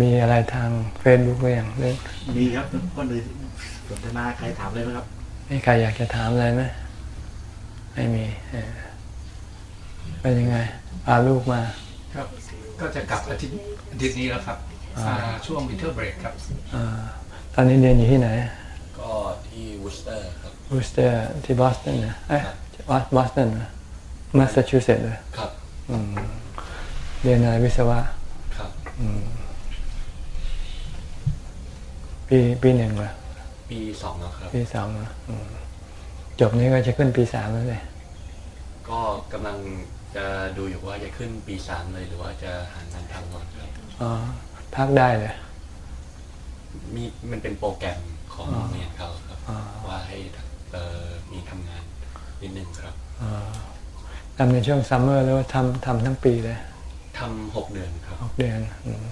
มีอะไรทางเฟซบุ๊กหรือยังหรือมีครับคนอื่นสนทนาใครถามเลยไหมครับมีใครอยากจะถามอะไรไหมไม่มีเออเป็นยังไงพาลูกมา ครับ ก็จะกลับอาทิตย์อาทิตย์นี้แล้วครับอ่าอ่าช่วง winter break ครับอ่าตอนนี้เรียนอยู่ที่ไหน ก็ที่วูสเตอร์ครับวูสเตอร์ที่บอสตันนะเอ้ยบอสตันนะมาสซาชูเซตส์เลยครับอืมเรียนอะไรวิศวะครับอืม ปีปีหนึ่งเหรอปีสองแล้วครับ ปีสองเหรออืมจบนี้ก็จะขึ้นปีสามแล้วเลยก็กำลังจะดูอยู่ว่าจะขึ้นปีสามเลยหรือว่าจะหางานทำก่อนครับอ๋อพักได้เลยมีมันเป็นโปรแกรมของอ๋อโรงเรียนเขาครับอ๋อว่าให้เอ่อมีทำงานนิดนึงครับอ๋อทำในช่วงซัมเมอร์หรือว่าทำทำทั้งปีเลยทำหกเดือนครับหกเดือนอืม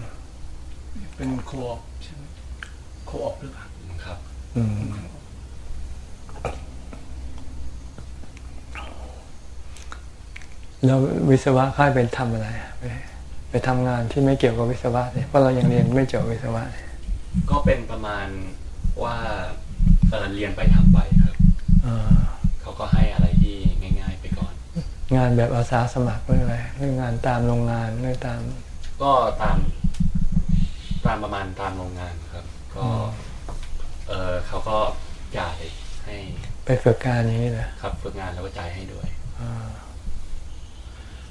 เป็นโคออ ปใช่ไหมโคออปหรือเปล่าครับ อืมแล้ววิศวะค่ายเป็นทำอะไรอะไปไปทำงานที่ไม่เกี่ยวกับวิศวะเนี่ยเพราะเรายังเรียนไม่จบวิศวะเนี่ยก็เป็นประมาณว่าเอ่อเรียนไปทำไปครับอ่าเขาก็ให้อะไรที่ง่าย ๆ ไปก่อน งานแบบอาสาสมัครหรืออะไรหรืองานตามโรงงานหรือตาม ก็ตามตามประมาณตามโรงงานครับ ก็อืมเออเขาก็จ่ายให้ไปฝึกการอย่างนี้เหรอครับฝึกงานแล้วก็จ่ายให้ด้วยอ่า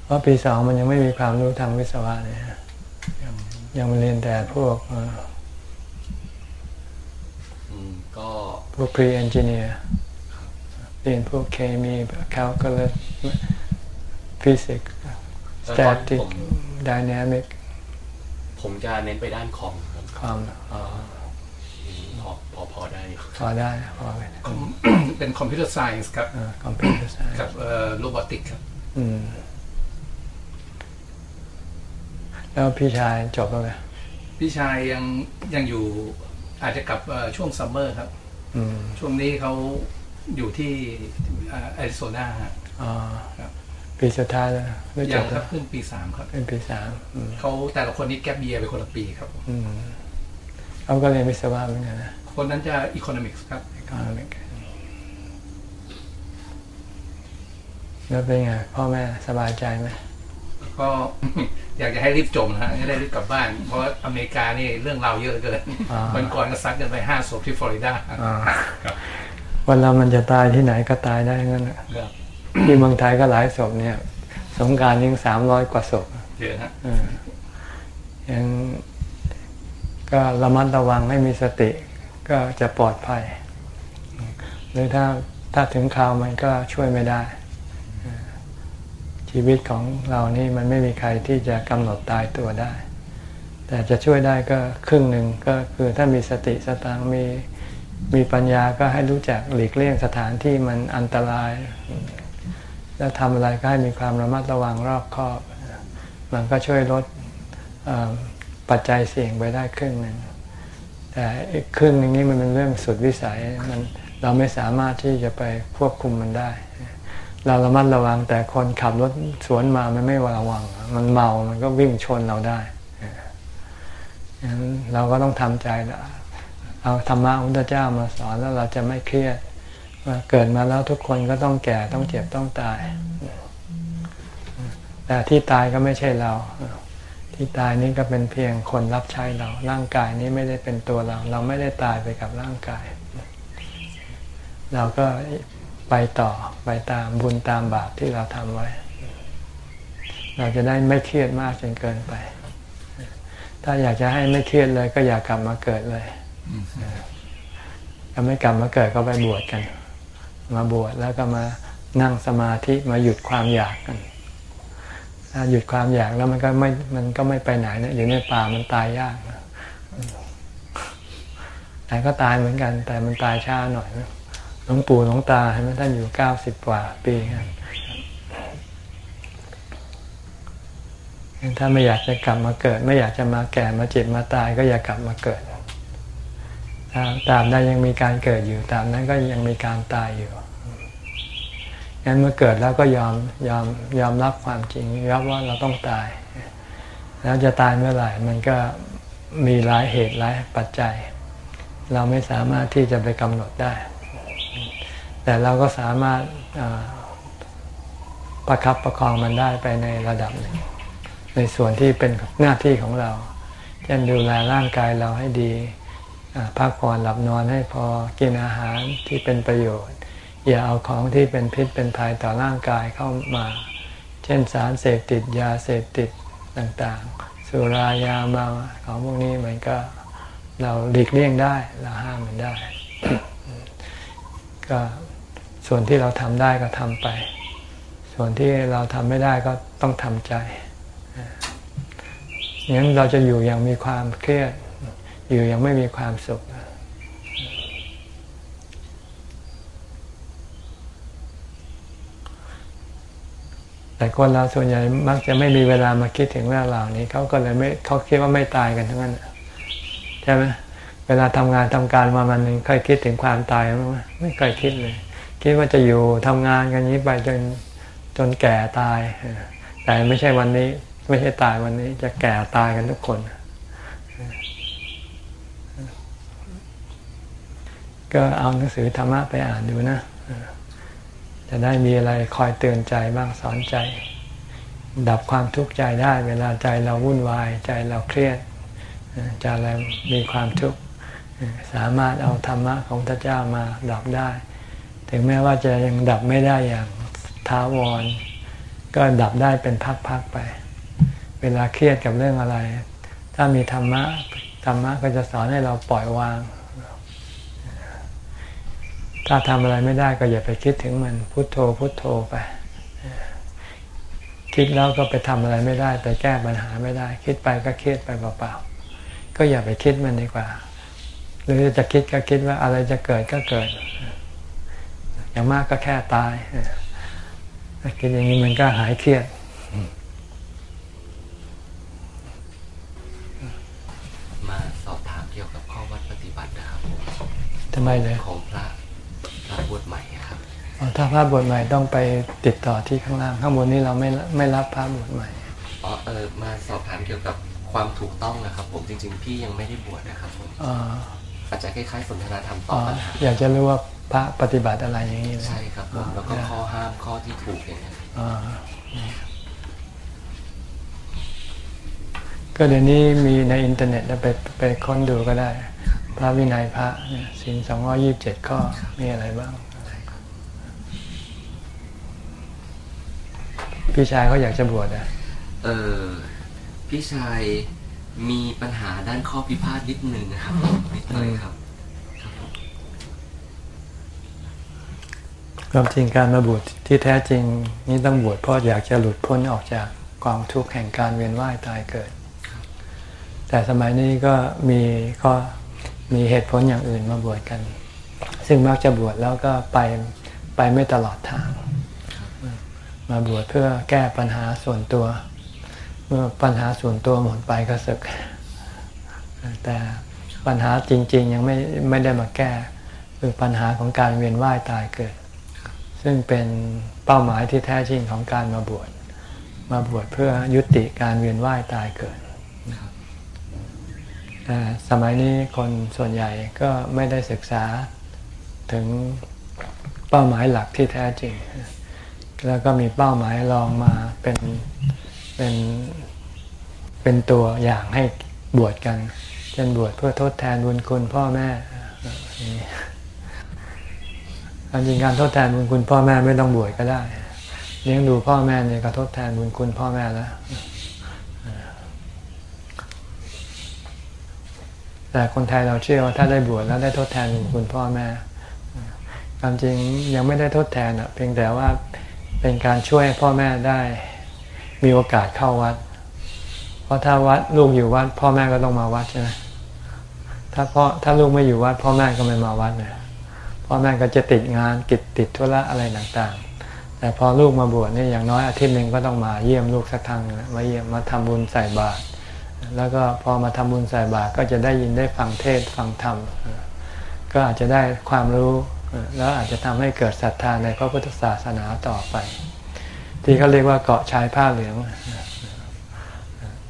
เพราะปีสองมันยังไม่มีความรู้ทางวิศวะเนี่ยฮะยังเรียนแต่พวกเอ่ออืมก็พวก pre engineer เรียนพวกเคมี calculus physics แล้วตอน static ผม dynamic ผมจะเน้นไปด้านคอมครับความอ๋ออืมพ อพอพอได้อยู่พอได้พอไปเป็นคอมพิวเตอร์ไซน์ครับอ่า computer science กับเอ่อโรบอติกครับอืมแล้วพี่ชายจบแล้วไหมพี่ชายยังยังอยู่อาจจะกลับเอ่อช่วง summer ครับอืมช่วงนี้เขาอยู่ที่แอริโซนาฮะอ๋อครับปีสุดท้ายแล้วหรือจบแล้ว ยังคแล้รับเพิ่งปีสามครับเป็นปีสามอืมเขาแต่ละคนนี่ gap year ไปคนละปีครับอืมเขาก็เรียนวิศวะเหมือนกันนะ คนนั้นจะ economics ครับ economic แล้วเป็นไงพ่อแม่สบายใจไหมก็อยากจะให้รีบจมนะฮะจะได้รีบกลับบ้าน เพราะว่าอเมริกานี่เรื่องราวเยอะเกินอ่าวันก่อนก็ซัดกันไปห้าศพที่ฟลอริดาอ่าครับวันเรามันจะตายที่ไหนก็ตายได้งั้นน่ะครับที่เมืองไทยก็หลายศพเนี่ย สงกรารยังสามร้อยกว่าศพเยอะฮะเออยังก็ระมัดระวังให้มีสติ ก็จะปลอดภัย หรือถ้าถ้าถึงคราวมันก็ช่วยไม่ได้ ชีวิตของเรานี่มันไม่มีใครที่จะกำหนดตายตัวได้ แต่จะช่วยได้ก็ครึ่งหนึ่งก็คือถ้ามีสติสตางค์มีมีปัญญาก็ให้รู้จักหลีกเลี่ยงสถานที่มันอันตราย แล้วทำอะไรก็ให้มีความระมัดระวังรอบคอบ มันก็ช่วยลดปัจจัยเสี่ยงไปได้ครึ่งหนึ่ง แต่อีกครึ่งหนึงนี่มันเป็นเรื่องสุดวิสัยมันเราไม่สามารถที่จะไปควบคุมมันได้ เราระมัดระวังแต่คนขับรถสวนมามันไม่ระวัง มันเมามันก็วิ่งชนเราได้งั้นเราก็ต้องทำใจละเอาธรรมะของพระเจ้ามาสอนแล้วเราจะไม่เครียดว่าเกิดมาแล้วทุกคนก็ต้องแก่ต้องเจ็บต้องตาย แต่ที่ตายก็ไม่ใช่เรา ที่ตายนี้ก็เป็นเพียงคนรับใช้เรา ร่างกายนี้ไม่ได้เป็นตัวเรา เราไม่ได้ตายไปกับร่างกาย เราก็ไปต่อไปตามบุญตามบาปที่เราทำไว้ เราจะได้ไม่เครียดมากจนเกินไป ถ้าอยากจะให้ไม่เครียดเลย ก็อย่ากลับมาเกิดเลยถ้าไม่กลับมาเกิดก็ไปบวชกัน มาบวชแล้วก็มานั่งสมาธิมาหยุดความอยากกัน หยุดความอยากแล้วมันก็ไม่มันก็ไม่ไปไหนนะอยู่ในป่ามันตายยากแต่ก็ตายเหมือนกัน แต่มันตายช้าหน่อยนะหลวงปู่หลวงตาเห็นไหมท่านอยู่เก้าสิบกว่าปีกันถ้าไม่อยากจะกลับมาเกิด ไม่อยากจะมาแก่มาเจ็บมาตายก็อย่ากลับมาเกิดตามนั้นยังมีการเกิดอยู่ตามนั้นก็ยังมีการตายอยู่ งั้นเมื่อเกิดแล้วก็ยอมยอมยอมรับความจริงยอมว่าเราต้องตาย แล้วจะตายเมื่อไหร่มันก็มีหลายเหตุหลายปัจจัย เราไม่สามารถที่จะไปกำหนดได้ แต่เราก็สามารถประคับประคองมันได้ไปในระดับหนึ่ง ในส่วนที่เป็นหน้าที่ของเราเช่นดูแลร่างกายเราให้ดีพักผ่อนหลับนอนให้พอกินอาหารที่เป็นประโยชน์ อย่าเอาของที่เป็นพิษเป็นภัยต่อร่างกายเข้ามา เช่นสารเสพติดยาเสพติดต่างๆ สุรายาเมาของพวกนี้มันก็เราหลีกเลี่ยงได้เราห้ามมันได้ ก็ส่วนที่เราทำได้ก็ทำไป ส่วนที่เราทำไม่ได้ก็ต้องทำใจงั้นเราจะอยู่อย่างมีความเครียด อยู่อย่างไม่มีความสุข แต่คนเราส่วนใหญ่มักจะไม่มีเวลามาคิดถึงเรื่องเหล่านี้เขาก็เลยไม่เขาคิดว่าไม่ตายกันทั้งนั้นใช่ไหมเวลาทำงานทำการมามันนึงเคยคิดถึงความตายไหมไม่เคยคิดเลย คิดว่าจะอยู่ทำงานกันนี้ไปจนจนแก่ตาย แต่ไม่ใช่วันนี้ ไม่ใช่ตายวันนี้ จะแก่ตายกันทุกคน ก็เอาหนังสือธรรมะไปอ่านดูนะ จะได้มีอะไรคอยเตือนใจบ้างสอนใจ ดับความทุกข์ใจได้ เวลาใจเราวุ่นวาย ใจเราเครียดใจเรามีความทุกข์สามารถเอาธรรมะของพระเจ้ามาดับได้ ถึงแม้ว่าจะยังดับไม่ได้อย่างท้าวร ก็ดับได้เป็นพักๆไป เวลาเครียดกับเรื่องอะไร ถ้ามีธรรมะธรรมะก็จะสอนให้เราปล่อยวาง ถ้าทำอะไรไม่ได้ก็อย่าไปคิดถึงมันพุโทโธพุโทโธไป คิดแล้วก็ไปทำอะไรไม่ได้ ไปแก้ปัญหาไม่ได้ คิดไปก็เครียดไปเปล่าๆก็อย่าไปคิดมันดีกว่า หรือจะคิดก็คิดว่าอะไรจะเกิดก็เกิด อย่างมากก็แค่ตายคิดอย่างนี้มันก็หายเครียดมาสอบถามเกี่ยวกับข้อวัดปฏิบัตินะครับทำไมเลยของ ถ้าพระบวชใหม่ต้องไปติดต่อที่ข้างล่าง ข้างบนนี้เราไม่ไม่รับพระบวชใหม่อ๋อเออมาสอบถามเกี่ยวกับความถูกต้องนะครับ ผมจริง ๆ พี่ยังไม่ได้บวชนะครับผมอ๋ออาจจะคล้ายๆสนทนาธรรมตอ๋ออบปัญหาอยากจะรู้ว่าพระปฏิบัติอะไรอย่างนี้เลยใช่ครับผมแล้วก็ข้อห้ามข้อที่ถูกอย่างเงี้ยอ๋อก็เดี๋ยวนี้มีในอินเทอร์เน็ตไปไปค้นดูก็ได้ พระวินัยพระเนี่ยสินสองร้อยี่บเจ็ดข้อมีอะไรบ้าง พี่ชายเขาอยากจะบวชอะเออพี่ชายมีปัญหาด้านข้อพิพาทนิดนึงนะครับนิดหน่อยครับความจริงการมาบวชที่แท้จริงนี่ต้องบวชเพราะอยากจะหลุดพ้นออกจากกองทุกข์แห่งการเวียนว่ายตายเกิด แต่สมัยนี้ก็มีก็มีเหตุผลอย่างอื่นมาบวชกัน ซึ่งมักจะบวชแล้วก็ไปไปไม่ตลอดทาง มาบวชเพื่อแก้ปัญหาส่วนตัว เมื่อปัญหาส่วนตัวหมดไปก็สึก แต่ปัญหาจริง ๆ ยังไม่ไม่ได้มาแก้คือปัญหาของการเวียนว่ายตายเกิด ซึ่งเป็นเป้าหมายที่แท้จริงของการมาบวชมาบวชเพื่อยุติการเวียนว่ายตายเกิดสมัยนี้คนส่วนใหญ่ก็ไม่ได้ศึกษาถึงเป้าหมายหลักที่แท้จริง แล้วก็มีเป้าหมายรองมาเป็นเป็นเป็นตัวอย่างให้บวชกันเช่นบวชเพื่อทดแทนบุญคุณพ่อแม่นี่การจริงการทดแทนบุญคุณพ่อแม่ไม่ต้องบวชก็ได้ เลี้ยงดูพ่อแม่เนี่ยก็ทดแทนบุญคุณพ่อแม่แล้วแต่คนไทยเราเชื่อว่าถ้าได้บวชแล้วได้ทดแทนบุญคุณพ่อแม่ความจริงยังไม่ได้ทดแทนอะเพียงแต่ว่า เป็นการช่วยพ่อแม่ได้มีโอกาสเข้าวัด เพราะถ้าวัดลูกอยู่วัด พ่อแม่ก็ต้องมาวัดใช่ไหมถ้าพ่อถ้าลูกไม่อยู่วัด พ่อแม่ก็ไม่มาวัดเลยพ่อแม่ก็จะติดงานกิจติดธุระอะไรต่างๆ แต่พอลูกมาบวชนี่อย่างน้อยอาทิตย์หนึ่งก็ต้องมาเยี่ยมลูกสักครั้งนะมาเยี่ยมมาทำบุญใส่บาตรแล้วก็พอมาทำบุญใส่บาตรก็จะได้ยินได้ฟังเทศฟังธรรมก็อาจจะได้ความรู้ แล้วอาจจะทำให้เกิดศรัทธาในพระพุทธศาสนาต่อไป ที่เขาเรียกว่าเกาะชายผ้าเหลือง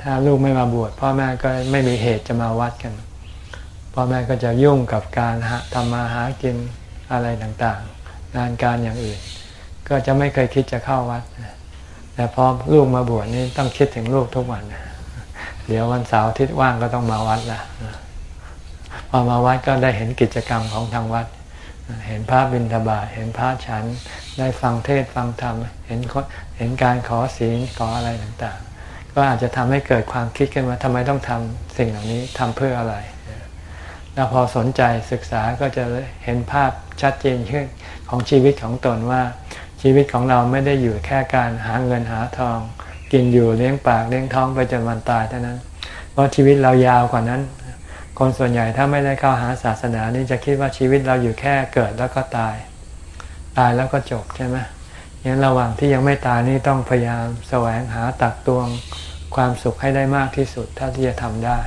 ถ้าลูกไม่มาบวชพ่อแม่ก็ไม่มีเหตุจะมาวัดกันพ่อแม่ก็จะยุ่งกับการทำมาหากินอะไรต่างๆ งานการอย่างอื่น ก็จะไม่เคยคิดจะเข้าวัด แต่พอลูกมาบวชนี่ต้องคิดถึงลูกทุกวัน เดี๋ยววันเสาร์อาทิตย์ว่างก็ต้องมาวัดละพอมาวัดก็ได้เห็นกิจกรรมของทางวัด เห็นพระบิณฑบาตเห็นพระฉันได้ฟังเทศฟังธรรม เห็นเห็นการขอศีลขออะไรต่างๆ ก็อาจจะทำให้เกิดความคิดขึ้นว่าทำไมต้องทำสิ่งเหล่านี้ทำเพื่ออะไร แล้วพอสนใจศึกษาก็จะเห็นภาพชัดเจนขึ้นของชีวิตของตนว่าชีวิตของเราไม่ได้อยู่แค่การหาเงินหาทอง กินอยู่เลี้ยงปากเลี้ยงท้องไปจนวันตายเท่านั้น เพราะชีวิตเรายาวกว่านั้น คนส่วนใหญ่ถ้าไม่ได้เข้าหาศาสนานี่จะคิดว่าชีวิตเราอยู่แค่เกิดแล้วก็ตาย ตายแล้วก็จบใช่ไหมยังระหว่างที่ยังไม่ตายนี่ต้องพยายามแสวงหาตักตวงความสุขให้ได้มากที่สุดเท่าที่จะทำได้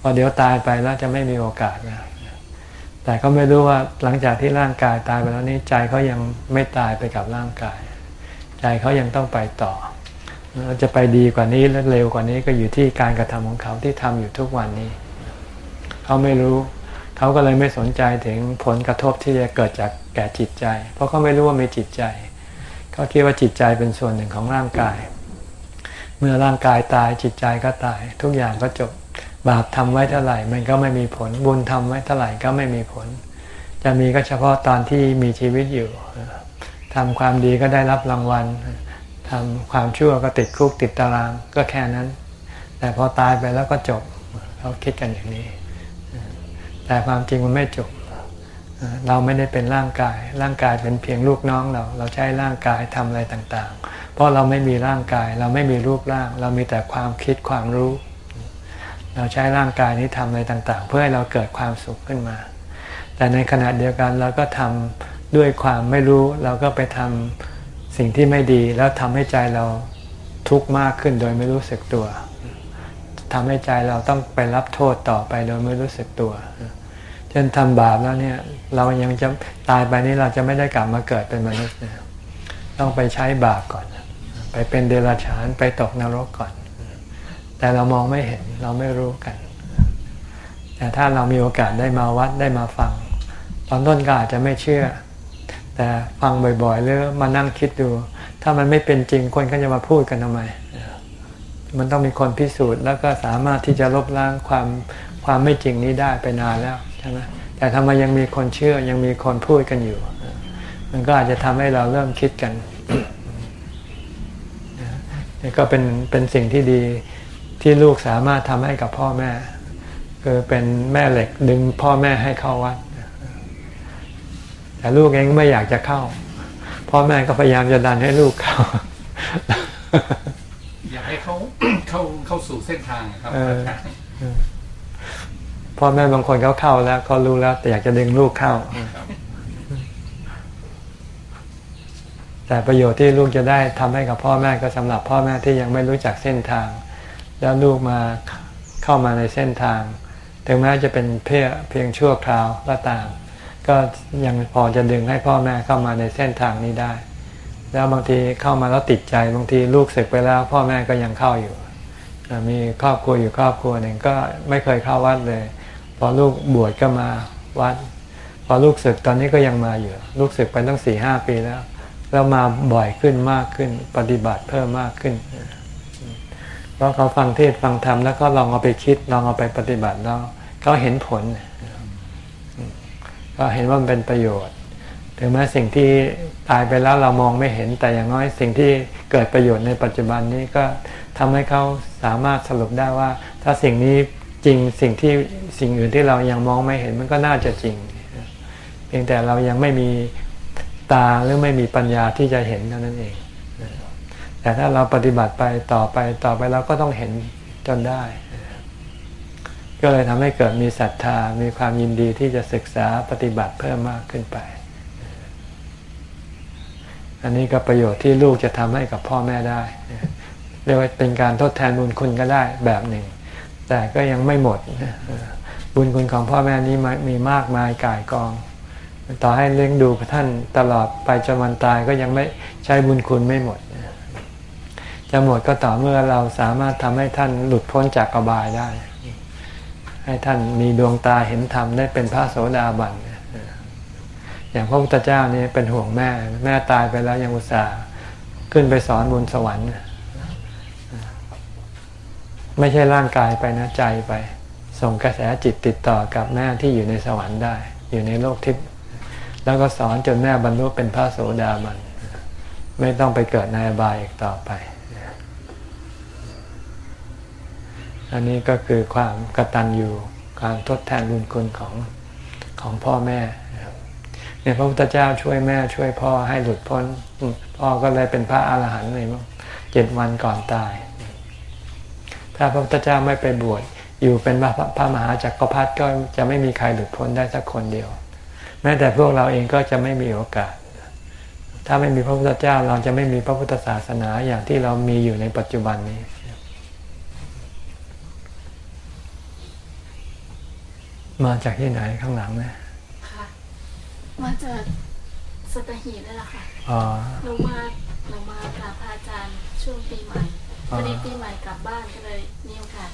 พอเดี๋ยวตายไปแล้วจะไม่มีโอกาสนะแต่ก็ไม่รู้ว่าหลังจากที่ร่างกายตายไปแล้วนี่ใจเขายังไม่ตายไปกับร่างกาย ใจเขายังต้องไปต่อจะไปดีกว่านี้และเร็วกว่านี้ก็อยู่ที่การกระทำของเขาที่ทำอยู่ทุกวันนี้ เขาไม่รู้ เขาก็เลยไม่สนใจถึงผลกระทบที่จะเกิดจากแก่จิตใจ เพราะเขาไม่รู้ว่ามีจิตใจ เขาคิดว่าจิตใจเป็นส่วนหนึ่งของร่างกาย เมื่อร่างกายตายจิตใจก็ตาย ทุกอย่างก็จบบาปทำไว้เท่าไหร่ มันก็ไม่มีผลบุญทำไว้เท่าไหร่ก็ไม่มีผล จะมีก็เฉพาะตอนที่มีชีวิตอยู่ทำความดีก็ได้รับรางวัลทำความชั่วก็ติดคุกติดตารางก็แค่นั้น แต่พอตายไปแล้วก็จบเขาคิดกันอย่างนี้ แต่ความจริงมันไม่จบ เราไม่ได้เป็นร่างกาย ร่างกายเป็นเพียงลูกน้องเรา เราใช้ร่างกายทำอะไรต่างๆ เพราะเราไม่มีร่างกาย เราไม่มีรูปร่าง เรามีแต่ความคิดความรู้ เราใช้ร่างกายนี้ทำอะไรต่าง ๆ เพื่อให้เราเกิดความสุขขึ้นมา แต่ในขณะเดียวกันเราก็ทำด้วยความไม่รู้ เราก็ไปทำสิ่งที่ไม่ดีแล้วทำให้ใจเราทุกข์มากขึ้นโดยไม่รู้สึกตัว ทำให้ใจเราต้องไปรับโทษต่อไปโดยไม่รู้สึกตัวเช่นทำบาปแล้วเนี่ยเรายังจะตายไปนี้เราจะไม่ได้กลับมาเกิดเป็นมนุษย์ต้องไปใช้บาปก่อน ไปเป็นเดรัจฉานไปตกนรกก่อน แต่เรามองไม่เห็นเราไม่รู้กัน แต่ถ้าเรามีโอกาสได้มาวัดได้มาฟัง ตอนต้นก็อาจจะไม่เชื่อ แต่ฟังบ่อยๆหรือมานั่งคิดดู ถ้ามันไม่เป็นจริงคนก็จะมาพูดกันทำไม มันต้องมีคนพิสูจน์ แล้วก็สามารถที่จะลบล้างความความไม่จริงนี้ได้ไปนานแล้วใช่ไหมแต่ทำไมยังมีคนเชื่อยังมีคนพูดกันอยู่ มันก็อาจจะทำให้เราเริ่มคิดกันนี่ก็เป็นเป็นสิ่งที่ดีที่ลูกสามารถทำให้กับพ่อแม่ คือเป็นแม่เหล็กดึงพ่อแม่ให้เข้าวัด แต่ลูกเองไม่อยากจะเข้า พ่อแม่ก็พยายามจะดันให้ลูกเข้า อยากให้เขา เข้าเข้าสู่เส้นทางครับพ่อแม่บางคนเขาเข้าแล้วเขารู้แล้ว แต่อยากจะดึงลูกเข้า แต่ประโยชน์ที่ลูกจะได้ทำให้กับพ่อแม่ก็สำหรับพ่อแม่ที่ยังไม่รู้จักเส้นทาง แล้วลูกมาเข้ามาในเส้นทาง ถึงแม้จะเป็นเพียเพียงชั่วคราวก็ตาม ก็ยังพอจะดึงให้พ่อแม่เข้ามาในเส้นทางนี้ได้ แล้วบางทีเข้ามาแล้วติดใจบางทีลูกเสร็จไปแล้ว พ่อแม่ก็ยังเข้าอยู่ มีครอบครัวอยู่ครอบครัวหนึ่งก็ไม่เคยเข้าวัดเลย พอลูกบวชก็มาวัด พอลูกศึกตอนนี้ก็ยังมาอยู่ ลูกศึกไปตั้งสี่ห้าปีแล้ว แล้วมาบ่อยขึ้นมากขึ้น ปฏิบัติเพิ่มมากขึ้น เพราะเขาฟังเทศฟังธรรมแล้วก็ลองเอาไปคิดลองเอาไปปฏิบัติแล้วเขาเห็นผลก็เห็นว่ามันเป็นประโยชน์ถึงแม้สิ่งที่ตายไปแล้วเรามองไม่เห็นแต่อย่างน้อยสิ่งที่เกิดประโยชน์ในปัจจุบันนี้ก็ทำให้เขา สามารถสรุปได้ว่า ถ้าสิ่งนี้จริงสิ่งที่สิ่งอื่นที่เรายังมองไม่เห็นมันก็น่าจะจริง เพียงแต่เรายังไม่มีตาหรือไม่มีปัญญาที่จะเห็นเท่านั้นเอง แต่ถ้าเราปฏิบัติไปต่อไปต่อไปเราก็ต้องเห็นจนได้ ก็เลยทำให้เกิดมีศรัทธา มีความยินดีที่จะศึกษาปฏิบัติเพิ่มมากขึ้นไป อันนี้ก็ประโยชน์ที่ลูกจะทำให้กับพ่อแม่ได้ เรียกว่าเป็นการทดแทนบุญคุณก็ได้แบบหนึ่ง แต่ก็ยังไม่หมด บุญคุณของพ่อแม่นี้มีมากมายกายกอง ต่อให้เลี้ยงดูท่านตลอดไปจนวันตายก็ยังไม่ใช้บุญคุณไม่หมด จะหมดก็ต่อเมื่อเราสามารถทำให้ท่านหลุดพ้นจากอบายได้ ให้ท่านมีดวงตาเห็นธรรมได้เป็นพระโสดาบันอย่างพระพุทธเจ้านี่เป็นห่วงแม่ แม่ตายไปแล้วยังอุตส่าห์ขึ้นไปสอนบนสวรรค์ ไม่ใช่ร่างกายไปนะใจไป ส่งกระแสจิตติดต่อกับแม่ที่อยู่ในสวรรค์ได้ อยู่ในโลกทิพย์แล้วก็สอนจนแม่บรรลุเป็นพระโสดาบันไม่ต้องไปเกิดในอบายอีกต่อไป อันนี้ก็คือความกตัญญูการทดแทนบุญคุณของของพ่อแม่เนี่ยพระพุทธเจ้าช่วยแม่ช่วยพ่อให้หลุดพ้น พ่อก็เลยเป็นพระอาหารหันต์เลยมั้งเจ็ดวันก่อนตาย ถ้าพระพุทธเจ้าไม่ไปบวชอยู่เป็นพระพระมหาจักรพรรดิก็จะไม่มีใครหลุดพ้นได้สักคนเดียว แม้แต่พวกเราเองก็จะไม่มีโอกาส ถ้าไม่มีพระพุทธเจ้าเราจะไม่มีพระพุทธศาสนาอย่างที่เรามีอยู่ในปัจจุบันนี้มาจากที่ไหนข้างหลังเนี่ยค่ะมาจากสตหีบนี่แหละค่ะอ๋อหนูมาหนูมากราบพระอาจารย์ช่วงปีใหม่ พอ่าอดีปีใหม่กลับบ้านก็เลยมีโอกาส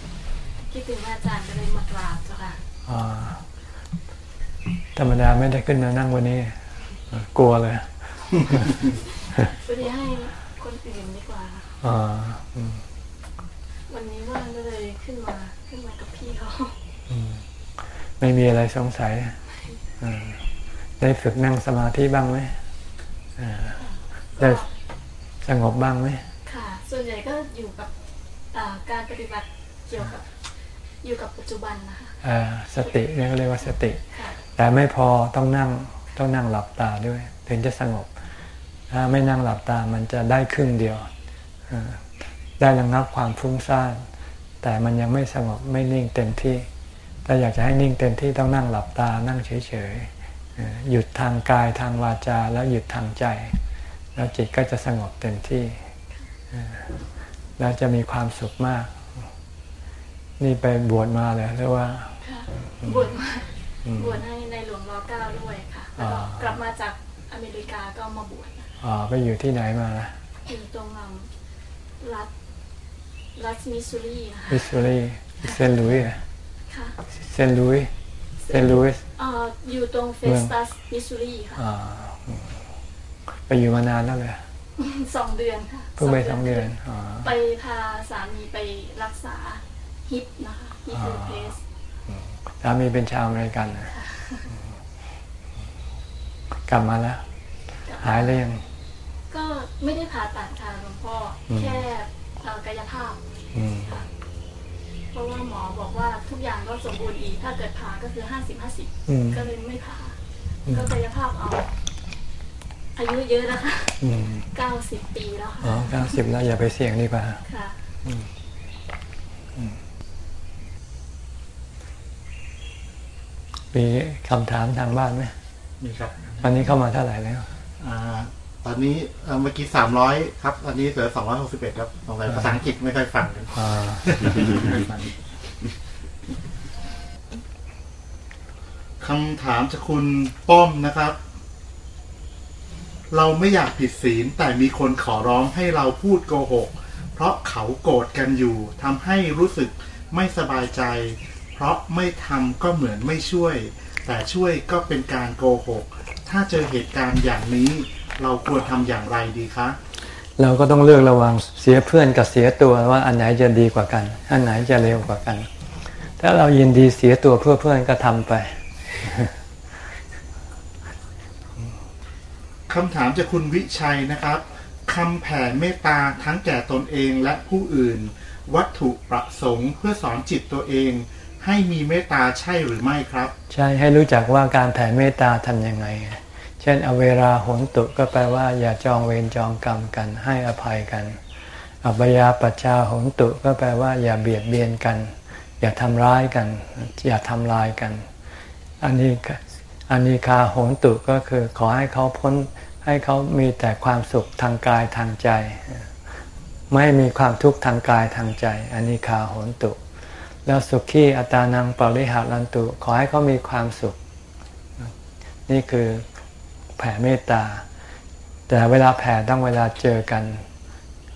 คิดถึงพระอาจารย์ก็เลยมากราบเจ้าค่ะอ๋อธรรมดาไม่ได้ขึ้นมานั่งวันนี้ กลัวเลยพอดีให้คนอื่นดีกว่าค่ะอ๋ออืมวันนี้ว่างก็เลยขึ้นมาขึ้นมากับพี่เขาอืมไม่มีอะไรสงสัยอ่าได้ฝึกนั่งสมาธิบ้างไหมอ่าได้สงบบ้างไหมค่ะ ส่วนใหญ่ก็อยู่กับอ่าการปฏิบัติเกี่ยวกับอยู่กับปัจจุบันนะคะอ่าสติเนี่ยก็เรียกว่าสติค่ะแต่ไม่พอต้องนั่งต้องนั่งหลับตาด้วย ถึงจะสงบ ถ้าไม่นั่งหลับตามันจะได้ครึ่งเดียวอ่าได้ระงับความฟุ้งซ่าน แต่มันยังไม่สงบไม่นิ่งเต็มที่ ถ้าอยากจะให้นิ่งเต็มที่ต้องนั่งหลับตานั่งเฉยๆอ่าหยุดทางกายทางวาจาแล้วหยุดทางใจ แล้วจิตก็จะสงบเต็มที่อ่า แล้วจะมีความสุขมาก นี่ไปบวชมาเลยเรียกว่าค่ะบวชมาอืมบวชให้ในหลวงรอเก้าด้วยค่ะแล้วก็อ่ากลับมาจากอเมริกาก็มาบวชอ๋อไปอยู่ที่ไหนมาอยู่ตรง um, รัฐรัฐมิสซูรีค่ะมิสซูรีเซนต์ลุยส์อะค่ะเซนต์ลุยส์เซนต์ลุยส์เอ่ออยู่ตรงเฟสตัสมิสซูรีค่ะอ่าอืมไปอยู่มานานแล้วเลย สองเดือนค่ะเพิ่งไปสองเดือนอ๋อไปพาสามีไปรักษา hip นะคะ hip อ่ารีเพสสามีเป็นชาวอเมริกันนะกลับมาแล้ว หายแล้วยัง ก็ไม่ได้ผ่าตัดค่ะหลวงพ่ออมแค่เอ่อกายภาพอืมค่ะเพราะว่าหมอบอกว่าทุกอย่างก็สมบูรณ์ดีถ้าเกิดผ่าก็คือห้าสิบห้าสิบอืมก็เลยไม่ผ่าอืมก็กายภาพเอา อายุเยอะแล้วค่ะอืมเก้าสิบปีแล้วอ๋อค่ะเก้าสิบแล้วอย่าไปเสี่ยงดีกว่าค่ะมีคำถามทางบ้านไหมมีครับ วันนี้เข้ามาเท่าไหร่แล้วอ่าตอนนี้เอ่อเมื่อกี้สามร้อยครับ ตอนนี้เหลือสองร้อยหกสิบเอ็ดครับสงสัยภาษาอังกฤษไม่ค่อยฟังกันอ่าไม่ค่อยฟังคำถามจากคุณป้อมนะครับ เราไม่อยากผิดศีลแต่มีคนขอร้องให้เราพูดโกหก เพราะเขาโกรธกันอยู่ทำให้รู้สึกไม่สบายใจ เพราะไม่ทำก็เหมือนไม่ช่วย แต่ช่วยก็เป็นการโกหก ถ้าเจอเหตุการณ์อย่างนี้ เราควรทำอย่างไรดีคะ เราก็ต้องเลือกระวังเสียเพื่อนกับเสียตัวว่าอันไหนจะดีกว่ากัน อันไหนจะเร็วกว่ากัน ถ้าเรายินดีเสียตัวเพื่อเพื่อนก็ทำไป คำถามจากคุณวิชัยนะครับคำแผ่เมตตาทั้งแก่ตนเองและผู้อื่น วัตถุประสงค์เพื่อสอนจิตตัวเอง ให้มีเมตตาใช่หรือไม่ครับ ใช่ให้รู้จักว่าการแผ่เมตตาทำยังไง เช่น อเวราหนตุก็แปลว่า อย่าจองเวรจองกรรมกันให้อภัยกันอัปยาปัชชาหนตุก็แปลว่า อย่าเบียดเบียนกัน อย่าทำร้ายกัน อย่าทำลายกัน อันนี้ อันนี้คาโหนตุก็คือขอให้เขาพ้นให้เขามีแต่ความสุขทางกายทางใจ ไม่มีความทุกข์ทางกายทางใจอันนี้คาโหนตุ แล้วสุขีอัตานังปริหารันตุ ขอให้เขามีความสุข นี่คือแผ่เมตตา แต่เวลาแผ่ต้องเวลาเจอกัน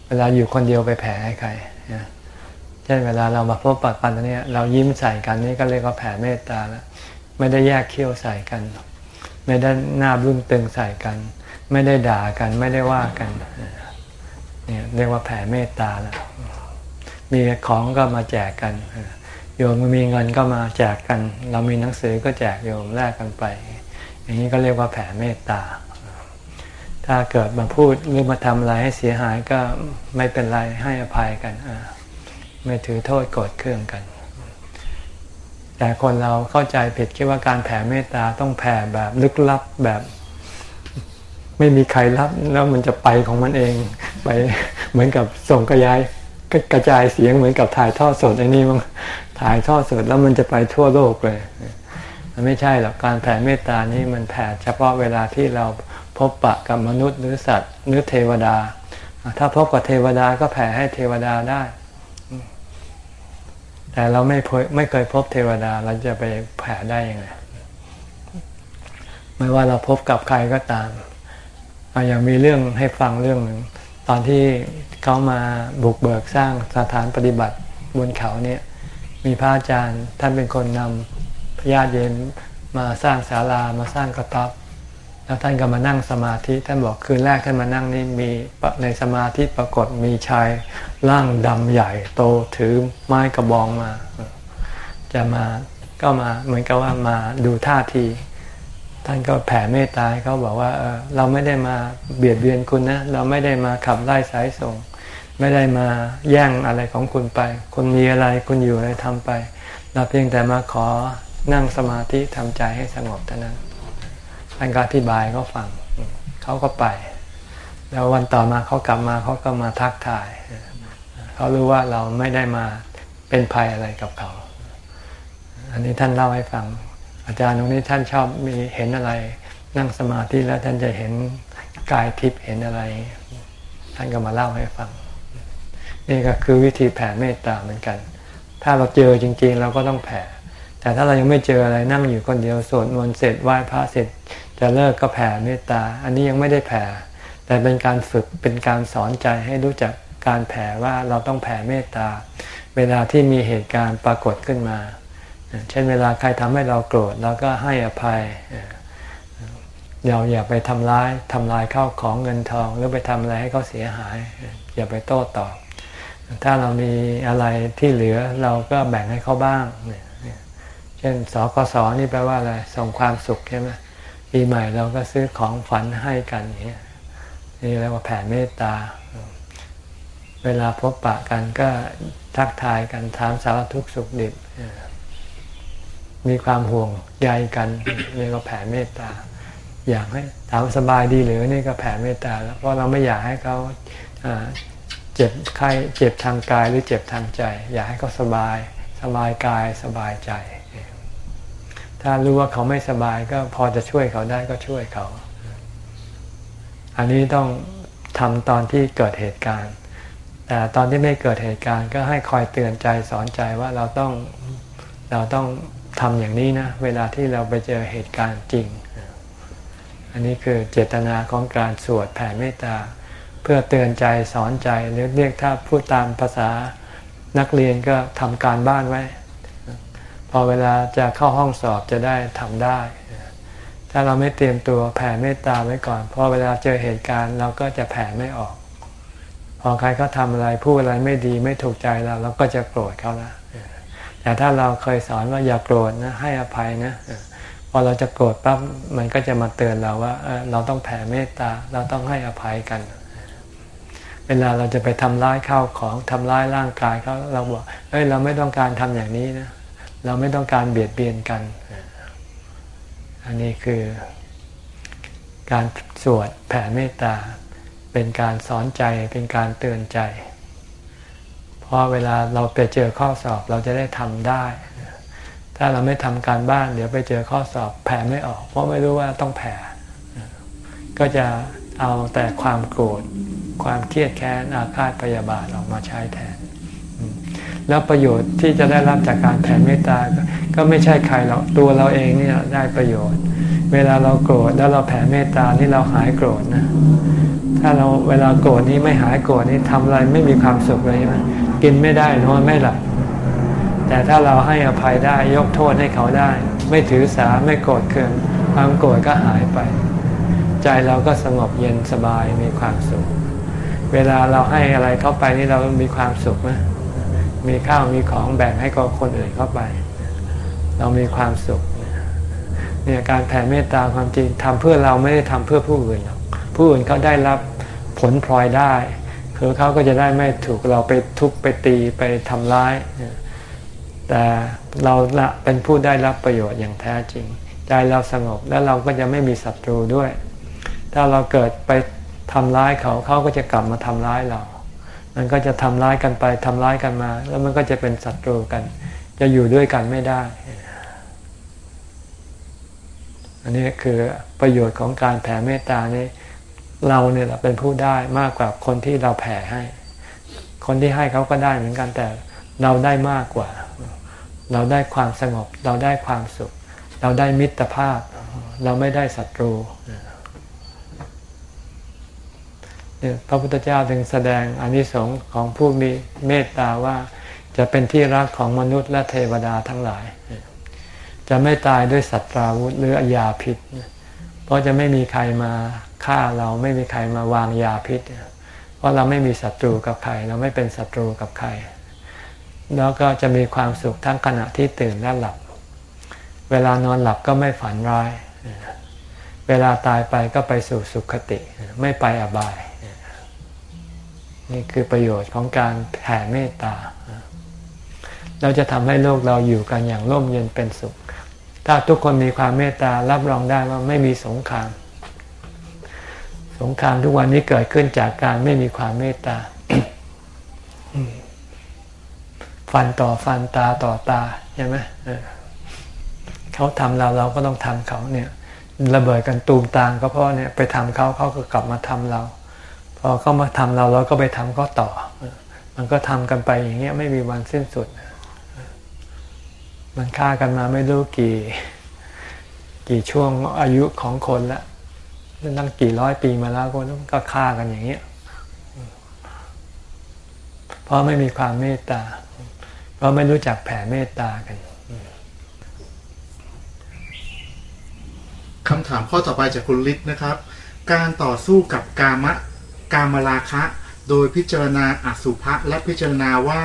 เวลาอยู่คนเดียวไปแผ่ให้ใครเช่นเวลาเรามาพบปะกันเนี่ยเรายิ้มใส่กันนี่ก็เรียกว่าแผ่เมตตาแล้ว ไม่ได้แยกเขี้ยวใส่กัน ไม่ได้หน้าบึ้งตึงใส่กัน ไม่ได้ด่ากันไม่ได้ว่ากันเนี่ยเรียกว่าแผ่เมตตาแล้วมีของก็มาแจกกันโยมมีเงินก็มาแจกกัน เรามีหนังสือก็แจกโยมแลกกันไป อย่างนี้ก็เรียกว่าแผ่เมตตา ถ้าเกิดมาพูดหรือมาทำอะไรให้เสียหายก็ไม่เป็นไรให้อภัยกันไม่ถือโทษโกรธเคืองกัน แต่คนเราเข้าใจผิดคิดว่าการแผ่เมตตาต้องแผ่แบบลึกลับแบบ ไม่มีใครรับแล้วมันจะไปของมันเองไปเหมือนกับส่งกระยายกระจายเสียงเหมือนกับถ่ายทอดสดไอ้นี่มั้งถ่ายทอดสดแล้วมันจะไปทั่วโลกเลยมันไม่ใช่หรอกการแผ่เมตตานี่มันแผ่เฉพาะเวลาที่เราพบปะกับมนุษย์หรือสัตว์หรือเทวดา ถ้าพบกับเทวดาก็แผ่ให้เทวดาได้ แต่เราไม่ไม่เคยพบเทวดาเราจะไปแผ่ได้ยังไงไม่ว่าเราพบกับใครก็ตามอย่างมีเรื่องให้ฟังเรื่องหนึ่งตอนที่เขามาบุกเบิกสร้างสถานปฏิบัติบนเขาเนี่ย มีพระอาจารย์ท่านเป็นคนนำญาติเย็นมาสร้างศาลามาสร้างกระต๊อบ แล้วท่านก็มานั่งสมาธิท่านบอกคืนแรกท่านมานั่งนี่มีในสมาธิปรากฏมีชายร่างดำใหญ่โตถือไม้กระบองมา จะมาก็มาเหมือนกับว่ามาดูท่าที ท่านก็แผ่เมตตาเขาบอกว่าเเราไม่ได้มาเบียดเบียนคุณนะ เราไม่ได้มาขับไล่สายส่ง ไม่ได้มาแย่งอะไรของคุณไป คุณมีอะไรคุณอยู่อะไรทำไป เราเพียงแต่มาขอนั่งสมาธิทำใจให้สงบเท่านั้น ท่านก็อธิบายเขาฟังเขาก็ไป แล้ววันต่อมาเขากลับมาเขาก็มาทักทายเขารู้ว่าเราไม่ได้มาเป็นภัยอะไรกับเขา อันนี้ท่านเล่าให้ฟัง อาจารย์ตรงนี้ท่านชอบมีเห็นอะไร นั่งสมาธิแล้วท่านจะเห็นกายทิพย์เห็นอะไร ท่านก็มาเล่าให้ฟัง นี่ก็คือวิธีแผ่เมตตาเหมือนกัน ถ้าเราเจอจริง ๆ เราก็ต้องแผ่ แต่ถ้าเรายังไม่เจออะไรนั่งอยู่คนเดียวสวดมนต์เสร็จไหว้พระเสร็จ จะเลิกก็แผ่เมตตา อันนี้ยังไม่ได้แผ่ แต่เป็นการฝึกเป็นการสอนใจให้รู้จักการแผ่ว่าเราต้องแผ่เมตตา เวลาที่มีเหตุการณ์ปรากฏขึ้นมา เช่นเวลาใครทำให้เราโกรธเราก็ให้อภัยเราอย่าไปทำร้ายทำลายเข้าของเงินทอง หรือไปทำอะไรให้เขาเสียหาย อย่าไปโต้ตอบ ถ้าเรามีอะไรที่เหลือเราก็แบ่งให้เขาบ้างเช่นสกสนี่แปลว่าอะไรส่งความสุขใช่ไหมปีใหม่เราก็ซื้อของฝันให้กันอย่างนี้นี่เรียกว่าแผ่เมตตา เวลาพบปะกันก็ทักทายกันถามสารทุกข์สุขดิบ มีความห่วงใยกันนี่ก็แผ่เมตตา อยากให้ถามสบายดีหรือนี่ก็แผ่เมตตาแล้วเพราะเราไม่อยากให้เขาเจ็บไข้เจ็บทางกายหรือเจ็บทางใจ อยากให้เขาสบายสบายกายสบายใจ ถ้ารู้ว่าเขาไม่สบายก็พอจะช่วยเขาได้ก็ช่วยเขา อันนี้ต้องทำตอนที่เกิดเหตุการณ์ แต่ตอนที่ไม่เกิดเหตุการณ์ก็ให้คอยเตือนใจสอนใจว่าเราต้องเราต้องทำอย่างนี้นะ เวลาที่เราไปเจอเหตุการณ์จริง อันนี้คือเจตนาของการสวดแผ่เมตตา เพื่อเตือนใจสอนใจหรือเรียกถ้าพูดตามภาษานักเรียนก็ทำการบ้านไว้ อเวลาจะเข้าห้องสอบจะได้ทำได้ ถ้าเราไม่เตรียมตัวแผ่เมตตาไว้ก่อน พอเวลาเจอเหตุการณ์เราก็จะแผ่ไม่ออก พอใครเขาทำอะไรพูดอะไรไม่ดีไม่ถูกใจเราเราก็จะโกรธเขาล้วแต่ถ้าเราเคยสอนว่าอย่าโกรธนะให้อภัยนะพอเราจะโกรธปั๊บมันก็จะมาเตือนเราว่าเราต้องแผ่เมตตาเราต้องให้อภัยกัน เวลาเราจะไปทำร้ายข้าวของทำร้ายร่างกายเขาเราบอกเฮ้ยเราไม่ต้องการทำอย่างนี้นะ เราไม่ต้องการเบียดเบียนกัน อันนี้คือ การสวดแผ่เมตตา เป็นการสอนใจเป็นการเตือนใจ เพราะเวลาเราไปเจอข้อสอบเราจะได้ทำได้ ถ้าเราไม่ทำการบ้านเดี๋ยวไปเจอข้อสอบแผ่ไม่ออก เพราะไม่รู้ว่าต้องแผ่ ก็จะเอาแต่ความโกรธความเครียดแค้นอาฆาตพยาบาทออกมาใช้แทน แล้วประโยชน์ที่จะได้รับจากการแผ่เมตตา ก็ไม่ใช่ใครเราตัวเราเองเนี่ยได้ประโยชน์ เวลาเราโกรธแล้วเราแผ่เมตตานี่เราหายโกรธนะ ถ้าเราเวลาโกรธนี่ไม่หายโกรธนี่ทำอะไรไม่มีความสุขเลยใช่ไหมกินไม่ได้นอนไม่หลับแต่ถ้าเราให้อภัยได้ยกโทษให้เขาได้ ไม่ถือสาไม่โกรธเคืองความโกรธก็หายไป ใจเราก็สงบเย็นสบายมีความสุข เวลาเราให้อะไรเข้าไปนี่เรามีความสุขไหม มีข้าวมีของแบ่งให้กับคนอื่นเข้าไป เรามีความสุขเนี่ยการแผ่เมตตาความจริงทำเพื่อเราไม่ได้ทำเพื่อผู้อื่นหรอกผู้อื่นเขาได้รับผลพลอยได้คือเขาก็จะได้ไม่ถูกเราไปทุบไปตีไปทำร้าย แต่เราละเป็นผู้ได้รับประโยชน์อย่างแท้จริง ใจเราสงบแล้วเราก็จะไม่มีศัตรูด้วย ถ้าเราเกิดไปทำร้ายเขาเขาก็จะกลับมาทำร้ายเรา มันก็จะทำร้ายกันไปทำร้ายกันมา แล้วมันก็จะเป็นศัตรูกัน จะอยู่ด้วยกันไม่ได้ อันนี้คือประโยชน์ของการแผ่เมตตานี่เราเนี่ยแหละเป็นผู้ได้มากกว่าคนที่เราแผ่ให้ คนที่ให้เขาก็ได้เหมือนกันแต่เราได้มากกว่า เราได้ความสงบ เราได้ความสุข เราได้มิตรภาพ เราไม่ได้ศัตรู พระพุทธเจ้าถึงแสดงอนิสงส์ของผู้มีเมตตาว่าจะเป็นที่รักของมนุษย์และเทวดาทั้งหลาย จะไม่ตายด้วยสัตราวุธหรือยาพิษ เพราะจะไม่มีใครมาฆ่าเราไม่มีใครมาวางยาพิษ เพราะเราไม่มีศัตรูกับใคร เราไม่เป็นศัตรูกับใคร แล้วก็จะมีความสุขทั้งขณะที่ตื่นและหลับ เวลานอนหลับก็ไม่ฝันร้าย เวลาตายไปก็ไปสู่สุขติ ไม่ไปอบาย นี่คือประโยชน์ของการแผ่เมตตา เราจะทำให้โลกเราอยู่กันอย่างร่มเย็นเป็นสุข ถ้าทุกคนมีความเมตตารับรองได้ว่าไม่มีสงคราม สงครามทุกวันนี้เกิดขึ้นจากการไม่มีความเมตตา ฟันต่อฟันตาต่อตาใช่ไหมเขาทำเราเราก็ต้องทำเขาเนี่ย ระเบิดกันตูมตามก็เพราะเนี่ยไปทำเขาเขาก็กลับมาทำเรา พอเขามาทำเราเราก็ไปทำเขาต่อ มันก็ทำกันไปอย่างเงี้ยไม่มีวันสิ้นสุด มันฆ่ากันมาไม่รู้กี่ กี่ช่วงอายุของคนละตั้งกี่ร้อยปีมาแล้วก็ก็ฆ่ากันอย่างเงี้ยเพราะไม่มีความเมตตา เพราะไม่รู้จักแผ่เมตตากันคำถามข้อต่อไปจากคุณฤทธิ์นะครับ การต่อสู้กับกามะ การมาราคะ โดยพิจารณาอสุภะและพิจารณาว่า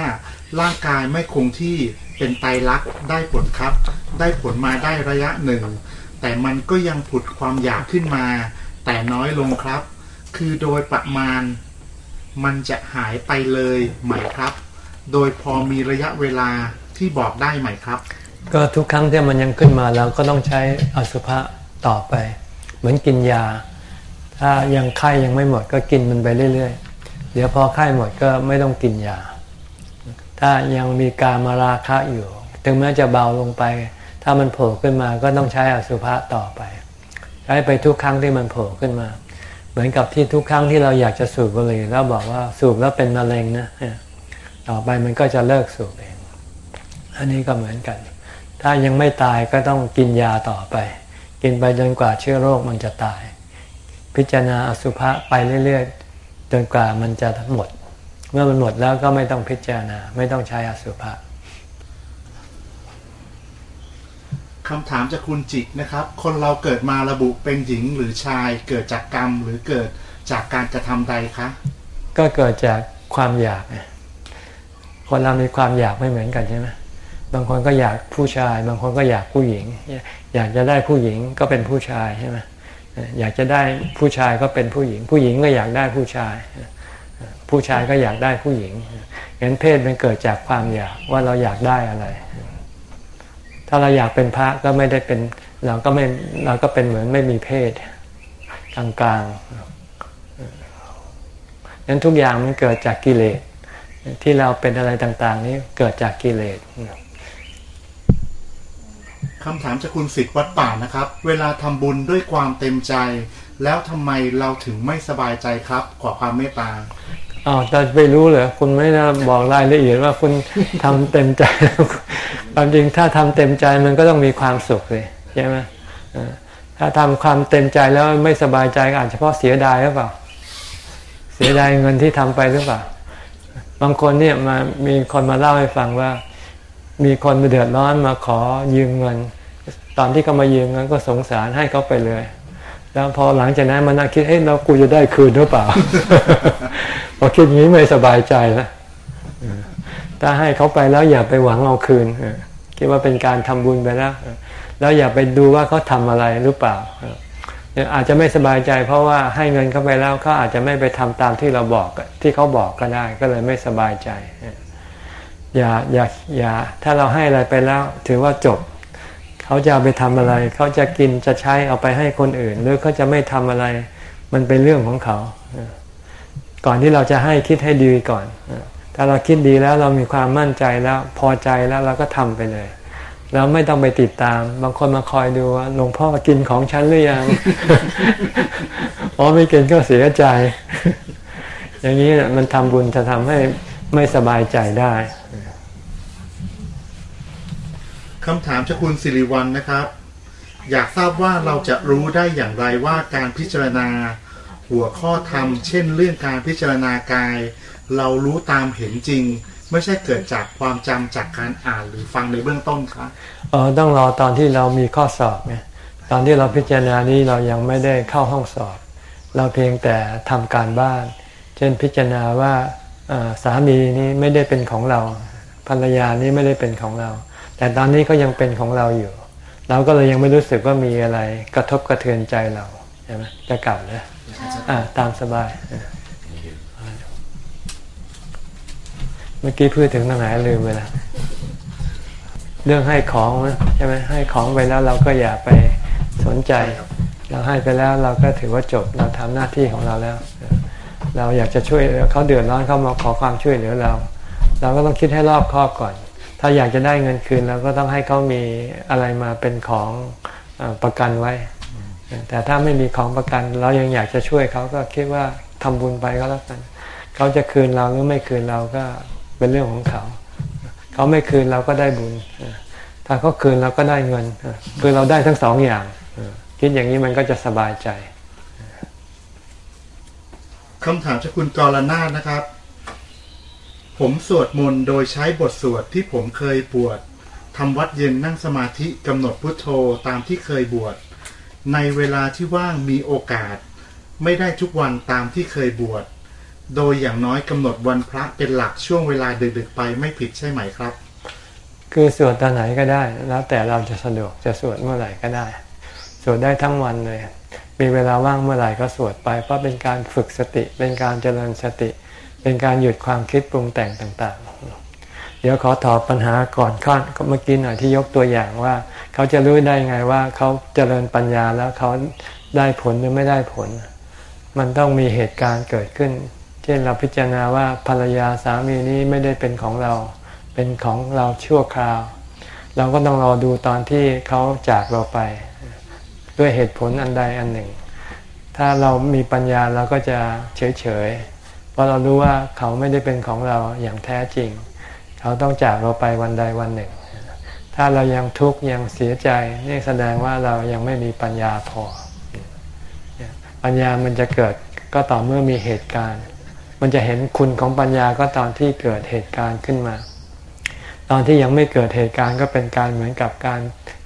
ร่างกายไม่คงที่เป็นไตรลักษณ์ได้ผลครับ ได้ผลมาได้ระยะหนึ่ง แต่มันก็ยังผุดความอยากขึ้นมา แต่น้อยลงครับ คือโดยประมาณ มันจะหายไปเลยไหมครับ โดยพอมีระยะเวลาที่บอกได้ไหมครับ ก็ทุกครั้งที่มันยังขึ้นมาเราก็ต้องใช้อสุภะต่อไป เหมือนกินยา ถ้ายังไข้ยังไม่หมดก็กินมันไปเรื่อยๆ เดี๋ยวพอไข้หมดก็ไม่ต้องกินยา ถ้ายังมีการมาราคะอยู่ ถึงแม้จะเบาลงไป ถ้ามันโผล่ขึ้นมาก็ต้องใช้อสุภะต่อไป ใช้ไปทุกครั้งที่มันโผล่ขึ้นมา เหมือนกับที่ทุกครั้งที่เราอยากจะสูบบุหรี่แล้วบอกว่าสูบแล้วเป็นมะเร็งนะ ต่อไปมันก็จะเลิกสูบเอง อันนี้ก็เหมือนกัน ถ้ายังไม่ตายก็ต้องกินยาต่อไป กินไปจนกว่าเชื้อโรคมันจะตาย พิจารณาอสุภะไปเรื่อยๆจนกว่ามันจะหมด เมื่อมันหมดแล้วก็ไม่ต้องพิจารณาไม่ต้องใช้อสุภะคำถามจากคุณจิกนะครับ คนเราเกิดมาระบุเป็นหญิงหรือชาย เกิดจากกรรมหรือเกิดจากการกระทำใดคะ ก็เกิดจากความอยากไงคนเรามีความอยากไม่เหมือนกันใช่ไหมบางคนก็อยากผู้ชาย บางคนก็อยากผู้หญิง อยากจะได้ผู้หญิงก็เป็นผู้ชายใช่ไหม อยากจะได้ผู้ชายก็เป็นผู้หญิง ผู้หญิงก็อยากได้ผู้ชาย ผู้ชายก็อยากได้ผู้หญิงเห็นเพศมันเกิดจากความอยากว่าเราอยากได้อะไร ถ้าเราอยากเป็นพระก็ไม่ได้เป็นเราก็ไม่เราก็เป็นเหมือนไม่มีเพศกลางๆนั้นทุกอย่างมันเกิดจากกิเลสที่เราเป็นอะไรต่าง ๆ นี้เกิดจากกิเลส คำถามจากคุณสิทธิ์วัดป่านะครับ เวลาทำบุญด้วยความเต็มใจ แล้วทำไมเราถึงไม่สบายใจครับ ขอความเมตตาอ้าวแต่ไปรู้เหรอคุณไม่ได้บอกรายละเอียดว่าคุณทำเต็มใจความจริงถ้าทำเต็มใจมันก็ต้องมีความสุขเลยใช่ไหมถ้าทำความเต็มใจแล้วไม่สบายใจอาจจะเพราะเสียดายหรือเปล่า เสียดายเงินที่ทำไปหรือเปล่า บางคนเนี่ยมามีคนมาเล่าให้ฟังว่า มีคนมาเดือดร้อนมาขอยืมเงิน ตอนที่เขามายืมเงินก็สงสารให้เขาไปเลย แล้วพอหลังจากนั้นมานั่งคิดเอ้ยเรากูจะได้คืนหรือเปล่า พอคิดอย่างนี้ไม่สบายใจแล้วถ้าให้เขาไปแล้วอย่าไปหวังเอาคืนคิดว่าเป็นการทำบุญไปแล้วแล้วอย่าไปดูว่าเขาทาอะไรหรือเปล่าอาจจะไม่สบายใจ เพราะว่าให้เงินเขาไปแล้วเขาอาจจะไม่ไปทำตามที่เราบอกที่เขาบอกก็ได้ก็เลยไม่สบายใจ อย่าอย่าอย่าถ้าเราให้อะไรไปแล้วถือว่าจบ เขาจะเอาไปทำอะไร เขาจะกินจะใช้เอาไปให้คนอื่น หรือเขาจะไม่ทำอะไร มันเป็นเรื่องของเขา ก่อนที่เราจะให้คิดให้ดีก่อน ถ้าเราคิดดีแล้วเรามีความมั่นใจแล้วพอใจแล้วเราก็ทำไปเลยเราไม่ต้องไปติดตาม บางคนมาคอยดูว่าหลวงพ่อกินของฉันหรือยัง อ๋อไม่กินก็เสียใจ อย่างนี้มันทำบุญจะทำให้ ไม่สบายใจได้คำถามจากคุณสิริวัลนนะครับ อยากทราบว่าเราจะรู้ได้อย่างไรว่าการพิจารณาหัวข้อธรรม เช่น เรื่องการพิจารณากาย เรารู้ตามเห็นจริง ไม่ใช่เกิดจากความจำจากการอ่านหรือฟังในเบื้องต้นครับเออต้องรอตอนที่เรามีข้อสอบไงตอนที่เราพิจารณานี้เรายังไม่ได้เข้าห้องสอบ เราเพียงแต่ทำการบ้าน เช่นพิจารณาว่า สามีนี้ไม่ได้เป็นของเรา ภรรยานี้ไม่ได้เป็นของเรา แต่ตอนนี้ก็ยังเป็นของเราอยู่ เราก็เลยยังไม่รู้สึกว่ามีอะไร กระทบกระเทือนใจเราใช่ไหมจะกลับนะอ่าตามสบายเมื่อกี้พูดถึงตรงไหนลืมไปล้วเรื่องให้ของใช่ไหมให้ของไปแล้วเราก็อย่าไปสนใจ เราให้ไปแล้วเราก็ถือว่าจบเราทำหน้าที่ของเราแล้ว เราอยากจะช่วยเขาเดือดร้อนเขามาขอความช่วยเหลือเรา เราก็ต้องคิดให้รอบคอบก่อน ถ้าอยากจะได้เงินคืนเราก็ต้องให้เขามีอะไรมาเป็นของประกันไว้ แต่ถ้าไม่มีของประกัน เรายังอยากจะช่วยเขาก็คิดว่าทำบุญไปก็แล้วกันเขาจะคืนเราหรือไม่คืนเราก็เป็นเรื่องของเขาเขาไม่คืนเราก็ได้บุญถ้าเขาคืนเราก็ได้เงินคือเราได้ทั้งสองอย่างคิดอย่างนี้มันก็จะสบายใจ คำถามจากคุณกรนาถนะครับ ผมสวดมนต์โดยใช้บทสวดที่ผมเคยบวชทำวัดเย็นนั่งสมาธิกำหนดพุทโธตามที่เคยบวชในเวลาที่ว่างมีโอกาส ไม่ได้ทุกวันตามที่เคยบวชโดยอย่างน้อยกำหนดวันพระเป็นหลักช่วงเวลาดึกๆไปไม่ผิดใช่ไหมครับ คือสวดตอนไหนก็ได้ แล้วแต่เราจะสะดวกจะสวดเมื่อไหร่ก็ได้ สวดได้ทั้งวันเลย มีเวลาว่างเมื่อไหร่ก็สวดไปเพราะเป็นการฝึกสติ เป็นการเจริญสติ เป็นการหยุดความคิดปรุงแต่งต่างๆ เดี๋ยวขอตอบปัญหาก่อนข้อนเมื่อกี้หน่อยที่ยกตัวอย่างว่า เขาจะรู้ได้ไงว่าเขาเจริญปัญญาแล้วเขาได้ผลหรือไม่ได้ผล มันต้องมีเหตุการณ์เกิดขึ้น เช่นเราพิจารณาว่าภรรยาสามีนี้ไม่ได้เป็นของเราเป็นของเราชั่วคราว เราก็ต้องรอดูตอนที่เขาจากเราไป ด้วยเหตุผลอันใดอันหนึ่ง ถ้าเรามีปัญญาเราก็จะเฉยเฉยเพราะเรารู้ว่าเขาไม่ได้เป็นของเราอย่างแท้จริง เขาต้องจากเราไปวันใดวันหนึ่ง ถ้าเรายังทุกข์ยังเสียใจนี่แสดงว่าเรายังไม่มีปัญญาพอ ปัญญามันจะเกิดก็ต่อเมื่อมีเหตุการณ์ มันจะเห็นคุณของปัญญาก็ตอนที่เกิดเหตุการณ์ขึ้นมา ตอนที่ยังไม่เกิดเหตุการณ์ก็เป็นการเหมือนกับการ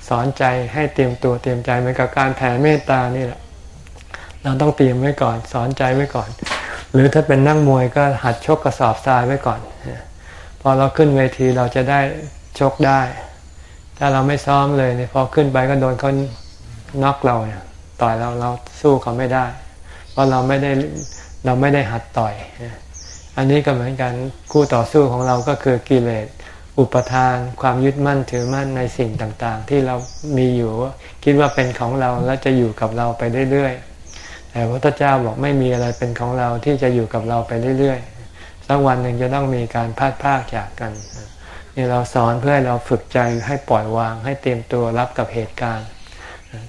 สอนใจให้เตรียมตัวเตรียมใจเหมือนกับการแผ่เมตตานี่แหละ เราต้องเตรียมไว้ก่อน สอนใจไว้ก่อน หรือถ้าเป็นนั่งมวยก็หัดชกกระสอบทรายไว้ก่อน พอเราขึ้นเวทีเราจะได้ชกได้ ถ้าเราไม่ซ้อมเลยเนี่ยพอขึ้นไปก็โดนเขาน็อกเราเนี่ยต่อยเราเราสู้เขาไม่ได้ เพราะเราไม่ได้เราไม่ได้หัดต่อย อันนี้ก็เหมือนกันคู่ต่อสู้ของเราก็คือกิเลส อุปทานความยึดมั่นถือมั่นในสิ่งต่างๆ ที่เรามีอยู่คิดว่าเป็นของเราและจะอยู่กับเราไปเรื่อยๆแต่พระพุทธเจ้าบอกไม่มีอะไรเป็นของเราที่จะอยู่กับเราไปเรื่อยๆสักวันหนึ่งจะต้องมีการพลาดพลาดจากกันนี่เราสอนเพื่อให้เราฝึกใจให้ปล่อยวางให้เตรียมตัวรับกับเหตุการณ์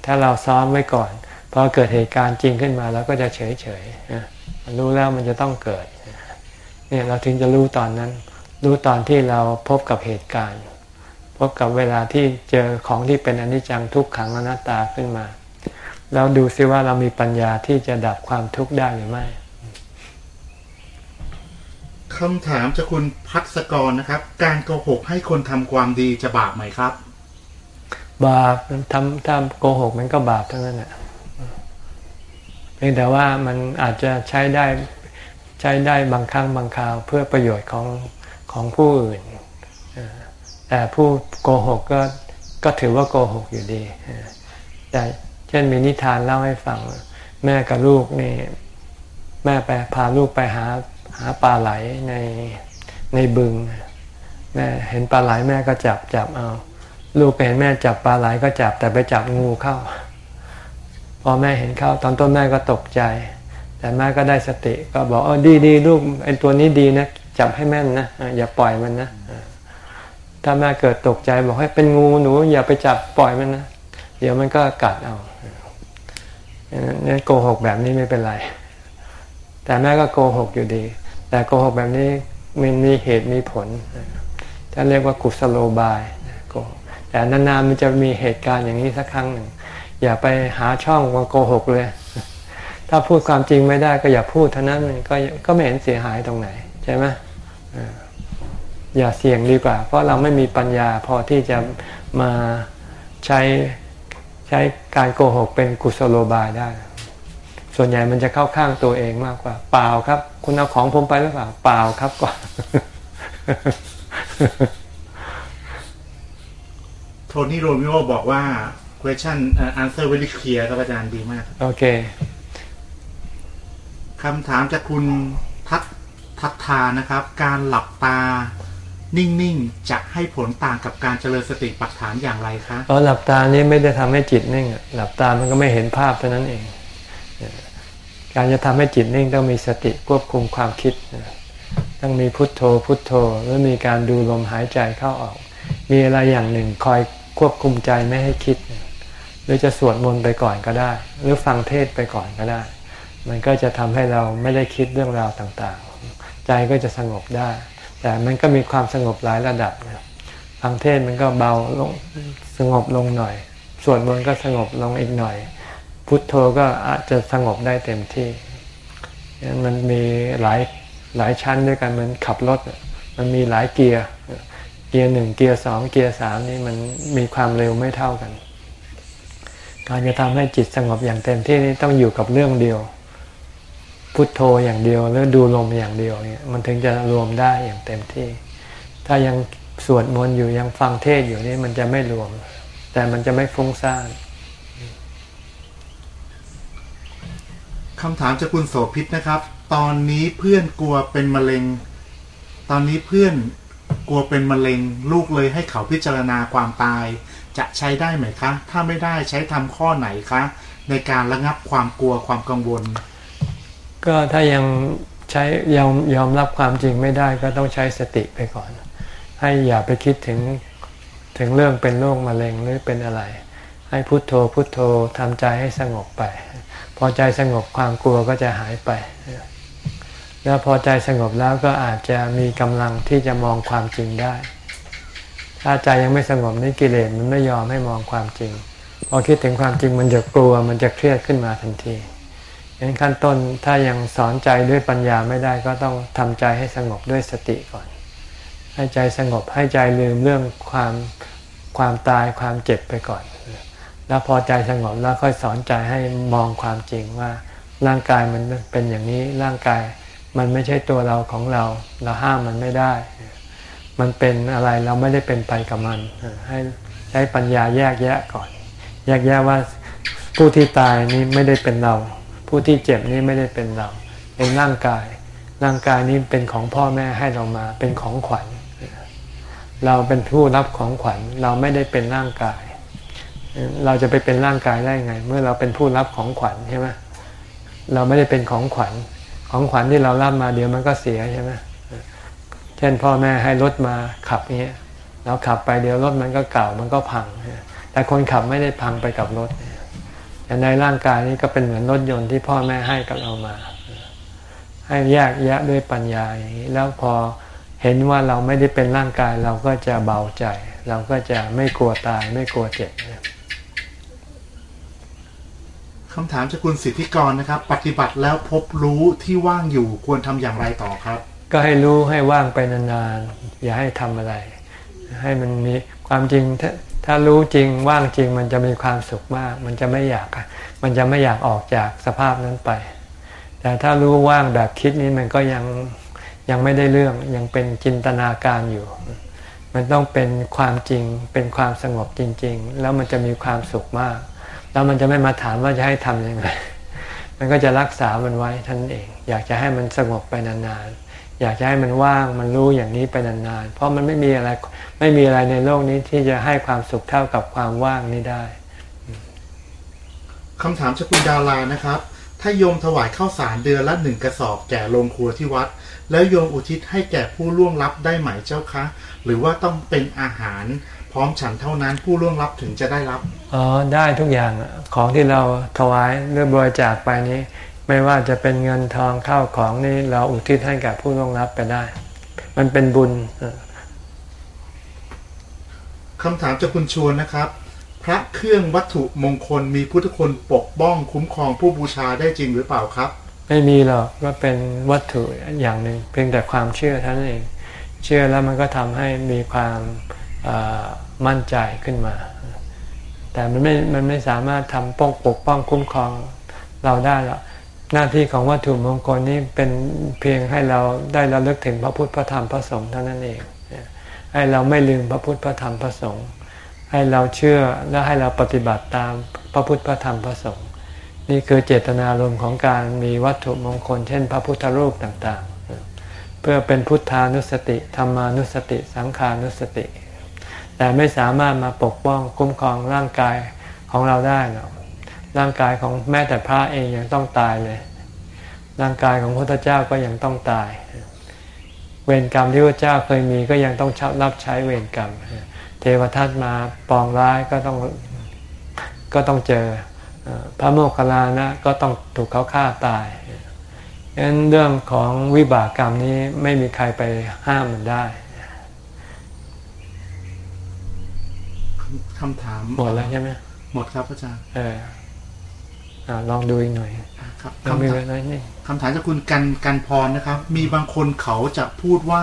ถ้าเราซ้อมไว้ก่อนพอเกิดเหตุการณ์จริงขึ้นมาเราก็จะเฉยๆรู้แล้วมันจะต้องเกิดเนี่ยเราถึงจะรู้ตอนนั้น รู้ตอนที่เราพบกับเหตุการณ์ พบกับเวลาที่เจอของที่เป็นอนิจจังทุกขังอนัตตาขึ้นมา แล้วดูซิว่าเรามีปัญญาที่จะดับความทุกข์ได้หรือไม่คำถามจากคุณพัศกรนะครับ การโกหกให้คนทำความดีจะบาปไหมครับ บาปทำถ้าโกหกมันก็บาปทั้งนั้นแหละเพียงแต่ว่ามันอาจจะใช้ได้ใช้ได้บางครั้งบางคราว เพื่อประโยชน์ของ ของผู้อื่น แต่ผู้โกหกก็ก็ถือว่าโกหกอยู่ดี แต่เช่นมีนิทานเล่าให้ฟัง แม่กับลูกนี่แม่ไปพาลูกไปหาหาปลาไหลในในบึง แม่เห็นปลาไหลแม่ก็จับจับเอา ลูกไปเห็นแม่จับปลาไหลก็จับแต่ไปจับงูเข้า พอแม่เห็นเข้าตอนต้นแม่ก็ตกใจ แต่แม่ก็ได้สติก็บอกเออดีดีลูกไอ้ตัวนี้ดีนะ จับให้แม่นนะอย่าปล่อยมันนะถ้าแม่เกิดตกใจบอกให้เป็นงูหนู อย่าไปจับปล่อยมันนะเดี๋ยวมันก็กัดเอาเนี่ยโกหกแบบนี้ไม่เป็นไร แต่แม่ก็โกหกอยู่ดี แต่โกหกแบบนี้มันมีเหตุมีผลจะเรียกว่ากุศโลบายโกหกแต่นานๆมันจะมีเหตุการณ์อย่างนี้สักครั้งหนึ่งอย่าไปหาช่องมาโกหกเลย ถ้าพูดความจริงไม่ได้ก็อย่าพูดเท่านั้นมันก็ก็ไม่เห็นเสียหายตรงไหน ใช่ไหมเอออย่าเสี่ยงดีกว่า เพราะเราไม่มีปัญญาพอที่จะมาใช้ใช้การโกหกเป็นกุศโลบายได้ ส่วนใหญ่มันจะเข้าข้างตัวเองมากกว่า เปล่าครับ คุณเอาของผมไปหรือเปล่า เปล่าครับก่อนโทนี่โรมิโอบอกว่า question เอ่อ answer very clear ครับอาจารย์ดีมาก โอเคคำถามจากคุณทัศ ทัศทานะครับ การหลับตานิ่งๆ จะให้ผลต่างกับการเจริญสติปัฏฐานอย่างไรคะตอหลับตานี่ไม่ได้ทำให้จิตนิ่งหลับตามันก็ไม่เห็นภาพเท่านั้นเอง การจะทำให้จิตนิ่งต้องมีสติควบคุมความคิด ต้องมีพุทโธพุทโธแล้วมีการดูลมหายใจเข้าออก มีอะไรอย่างหนึ่งคอยควบคุมใจไม่ให้คิด หรือจะสวดมนต์ไปก่อนก็ได้ หรือฟังเทศไปก่อนก็ได้ มันก็จะทำให้เราไม่ได้คิดเรื่องราวต่างๆ ใจก็จะสงบได้ แต่มันก็มีความสงบหลายระดับนะฟังเทศน์มันก็เบาลงสงบลงหน่อยสวดมนต์ก็สงบลงอีกหน่อย พุทโธก็อาจจะสงบได้เต็มที่งั้นมันมีหลายหลายชั้นด้วยกันมันขับรถ มันมีหลายเกียร์ เกียร์หนึ่งเกียร์สองเกียร์สามนี่มันมีความเร็วไม่เท่ากัน การจะทำให้จิตสงบอย่างเต็มที่นี่ต้องอยู่กับเรื่องเดียว พุทโธอย่างเดียวหรือดูลมอย่างเดียวเนี่ยมันถึงจะรวมได้อย่างเต็มที่ ถ้ายังสวดมนต์อยู่ยังฟังเทศอยู่นี่มันจะไม่รวม แต่มันจะไม่ฟุ้งซ่านคำถามจากคุณโสภิตนะครับ ตอนนี้เพื่อนกลัวเป็นมะเร็ง ตอนนี้เพื่อนกลัวเป็นมะเร็ง ลูกเลยให้เขาพิจารณาความตาย จะใช้ได้ไหมคะ ถ้าไม่ได้ใช้ทำข้อไหนคะ ในการระงับความกลัวความกังวล ก็ถ้ายังใช้ยอมยอมรับความจริงไม่ได้ก็ต้องใช้สติไปก่อน ให้อย่าไปคิดถึงถึงเรื่องเป็นโรคมะเร็งหรือเป็นอะไร ให้พุโทโธพุโทโธทำใจให้สงบไป พอใจสงบความกลัวก็จะหายไป แล้วพอใจสงบแล้วก็อาจจะมีกำลังที่จะมองความจริงได้ ถ้าใจยังไม่สงบนี่กิเลสมันไม่ยอมให้มองความจริง พอคิดถึงความจริงมันจะกลัวมันจะเครียดขึ้นมาทันที งั้นขั้นต้นถ้ายังสอนใจด้วยปัญญาไม่ได้ก็ต้องทำใจให้สงบด้วยสติก่อน ให้ใจสงบให้ใจลืมเรื่องความความตายความเจ็บไปก่อน แล้วพอใจสงบแล้วค่อยสอนใจให้มองความจริงว่าร่างกายมันเป็นอย่างนี้ร่างกายมันไม่ใช่ตัวเราของเรา เราห้ามมันไม่ได้ มันเป็นอะไรเราไม่ได้เป็นไปกับมัน ให้ใช้ปัญญาแยกแยะก่อน แยกแยะว่าผู้ที่ตายนี้ไม่ได้เป็นเรา ผู้ที่เจ็บนี้ไม่ได้เป็นเรา เป็นร่างกาย ร่างกายนี้เป็นของพ่อแม่ให้เรามา เป็นของขวัญ เราเป็นผู้รับของขวัญ เราไม่ได้เป็นร่างกาย เราจะไปเป็นร่างกายได้ไง เมื่อเราเป็นผู้รับของขวัญใช่ไหมเราไม่ได้เป็นของขวัญ ของขวัญที่เรารับมาเดี๋ยวมันก็เสียใช่ไหมเช่นพ่อแม่ให้รถมาขับเงี้ยเราขับไปเดี๋ยวรถมันก็เก่ามันก็พัง แต่คนขับไม่ได้พังไปกับรถ แต่ในร่างกายนี้ก็เป็นเหมือนรถยนต์ที่พ่อแม่ให้กับเรามา ให้แยกแยะด้วยปัญญาอย่างนี้แล้วพอเห็นว่าเราไม่ได้เป็นร่างกายเราก็จะเบาใจ เราก็จะไม่กลัวตายไม่กลัวเจ็บคำถามจากคุณสิทธิกรนะครับ ปฏิบัติแล้วพบรู้ที่ว่างอยู่ควรทำอย่างไรต่อครับ ก็ให้รู้ให้ว่างไปนานๆอย่าให้ทำอะไร ให้มันมีความจริง ถ้ารู้จริงว่างจริงมันจะมีความสุขมาก มันจะไม่อยาก มันจะไม่อยากออกจากสภาพนั้นไป แต่ถ้ารู้ว่างแบบคิดนี้มันก็ยังยังไม่ได้เรื่องยังเป็นจินตนาการอยู่ มันต้องเป็นความจริงเป็นความสงบจริง ๆ แล้วมันจะมีความสุขมาก แล้วมันจะไม่มาถามว่าจะให้ทำยังไง มันก็จะรักษามันไว้ท่านเอง อยากจะให้มันสงบไปนานๆ อยากจะให้มันว่างมันรู้อย่างนี้ไปนานๆ เพราะมันไม่มีอะไรไม่มีอะไรในโลกนี้ที่จะให้ความสุขเท่ากับความว่างนี้ได้คำถามจากคุณดารานะครับ ถ้าโยมถวายข้าวสารเดือนละหนึ่งกระสอบแก่โรงครัวที่วัด แล้วโยมอุทิศให้แก่ผู้ล่วงลับได้ไหมเจ้าคะ หรือว่าต้องเป็นอาหารพร้อมฉันเท่านั้นผู้ล่วงลับถึงจะได้รับ อ๋อ ได้ทุกอย่างอะของที่เราถวายหรือบริจาคไปนี้ ไม่ว่าจะเป็นเงินทองข้าวของนี่เราอุทิศให้กับผู้ล่วงลับไปได้ มันเป็นบุญเออคำถามจากคุณชวนนะครับ พระเครื่องวัตถุมงคลมีพุทธคุณปกป้องคุ้มครองผู้บูชาได้จริงหรือเปล่าครับ ไม่มีหรอกก็เป็นวัตถุอย่างหนึ่งเพียงแต่ความเชื่อเท่านั้นเอง เชื่อแล้วมันก็ทำให้มีความเอ่อมั่นใจขึ้นมา แต่มันไม่มันไม่สามารถทำป้องปกป้องคุ้มครองเราได้หรอก หน้าที่ของวัตถุมงคลนี้เป็นเพียงให้เราได้ระลึกถึงพระพุทธพระธรรมพระสงฆ์เท่านั้นเอง ให้เราไม่ลืมพระพุทธพระธรรมพระสงฆ์ให้เราเชื่อและให้เราปฏิบัติตามพระพุทธพระธรรมพระสงฆ์นี่คือเจตนารมณ์ของการมีวัตถุมงคล เช่น พระพุทธรูปต่างๆ เพื่อเป็นพุทธานุสติธรรมานุสติ สังขานุสติ แต่ไม่สามารถมาปกป้องคุ้มครองร่างกายของเราได้หรอก ร่างกายของแม้แต่พระเองยังต้องตายเลย ร่างกายของพระพุทธเจ้าก็ยังต้องตาย เวรกรรมที่พระเจ้าเคยมีก็ยังต้องรับใช้เวรกรรม เทวทัตมาปองร้ายก็ต้องก็ต้องเจอพระโมคคัลลานะก็ต้องถูกเขาฆ่าตายฉะนั้นเรื่องของวิบากกรรมนี้ไม่มีใครไปห้ามมันได้คำถามหมดแล้วใช่ไหมหมดครับอาจารย์เออ อ่าลองดูอีกหน่อยครับยังมีคำเวถามลานี่คำถามจากคุณกันกันพรนะครับ มีบางคนเขาจะพูดว่า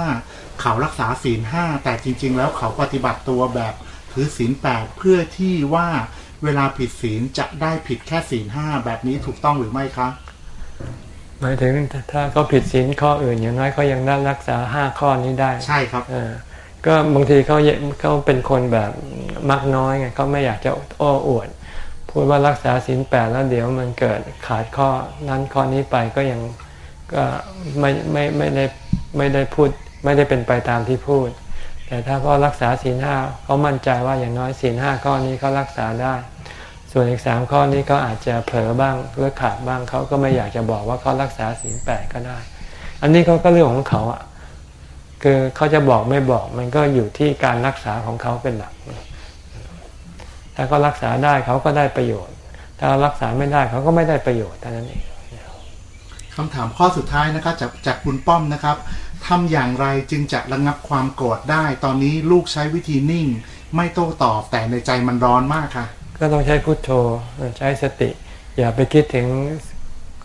เขารักษาศีลห้าแต่จริง ๆ แล้วเขาปฏิบัติตัวแบบถือศีลแปดเพื่อที่ว่าเวลาผิดศีลจะได้ผิดแค่ศีลห้าแบบนี้ถูกต้องหรือไม่ครับหมายถึงถ้าเขาผิดศีลข้ออื่นอย่างน้อยเขายังได้รักษาห้าข้อนี้ได้ ใช่ครับเออก็บางทีเขาเยเขาเป็นคนแบบมักน้อยไงเขาไม่อยากจะโอ้อวด พูดว่ารักษาศีลแปดแล้วเดี๋ยวมันเกิดขาดข้อนั้นข้อนี้ไปก็ยังก็ไม่ไม่ไม่ได้ไม่ได้พูดไม่ได้เป็นไปตามที่พูด แต่ถ้าเขารักษาศีลห้าเขามั่นใจว่าอย่างน้อยศีลห้าข้อนี้เขารักษาได้ ส่วนอีกสามข้อนี้เขาอาจจะเผลอบ้างหรือขาดบ้างเขาก็ไม่อยากจะบอกว่าเขารักษาศีลแปดก็ได้ อันนี้เขาก็เรื่องของเขาอะคือเขาจะบอกไม่บอกมันก็อยู่ที่การรักษาของเขาเป็นหลัก ถ้าเขารักษาได้เขาก็ได้ประโยชน์ ถ้ารักษาไม่ได้เขาก็ไม่ได้ประโยชน์เท่านั้นเองคำถามข้อสุดท้ายนะครับจากจากคุณป้อมนะครับทำอย่างไรจึงจะระงับความโกรธได้ ตอนนี้ลูกใช้วิธีนิ่ง ไม่โต้ตอบแต่ในใจมันร้อนมากค่ะ ก็ต้องใช้พุทโธใช้สติ อย่าไปคิดถึง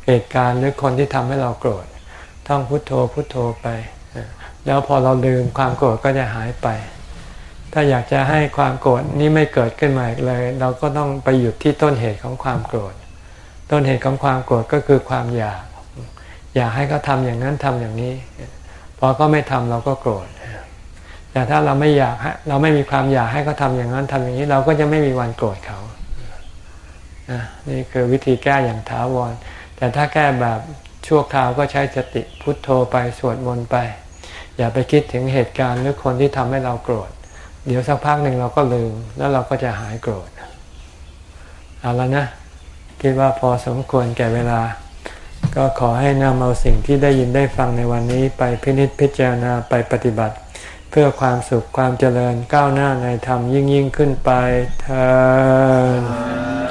เหตุการณ์หรือคนที่ทำให้เราโกรธท่องพุทโธพุทโธไป แล้วพอเราลืมความโกรธก็จะหายไป ถ้าอยากจะให้ความโกรธนี้ไม่เกิดขึ้นมาอีกเลย เราก็ต้องไปหยุดที่ต้นเหตุของความโกรธ ต้นเหตุของความโกรธก็คือความอยาก อยากให้เขาทำอย่างนั้นทำอย่างนี้ พอเขาไม่ทำเราก็โกรธ แต่ถ้าเราไม่อยากให้เราไม่มีความอยากให้เขาทำอย่างนั้นทำอย่างนี้ เราก็จะไม่มีวันโกรธเขาอะนี่คือวิธีแก้อย่างถาวร แต่ถ้าแก้แบบชั่วคราวก็ใช้สติพุทโธไปสวดมนต์ไป อย่าไปคิดถึงเหตุการณ์หรือคนที่ทำให้เราโกรธ เดี๋ยวสักพักหนึ่งเราก็ลืม แล้วเราก็จะหายโกรธเอาแล้วนะ คิดว่าพอสมควรแก่เวลา ก็ขอให้นำเอาสิ่งที่ได้ยินได้ฟังในวันนี้ไปพินิจพิจารณาไปปฏิบัติ เพื่อความสุขความเจริญก้าวหน้าในธรรมยิ่งยิ่งขึ้นไปเธอ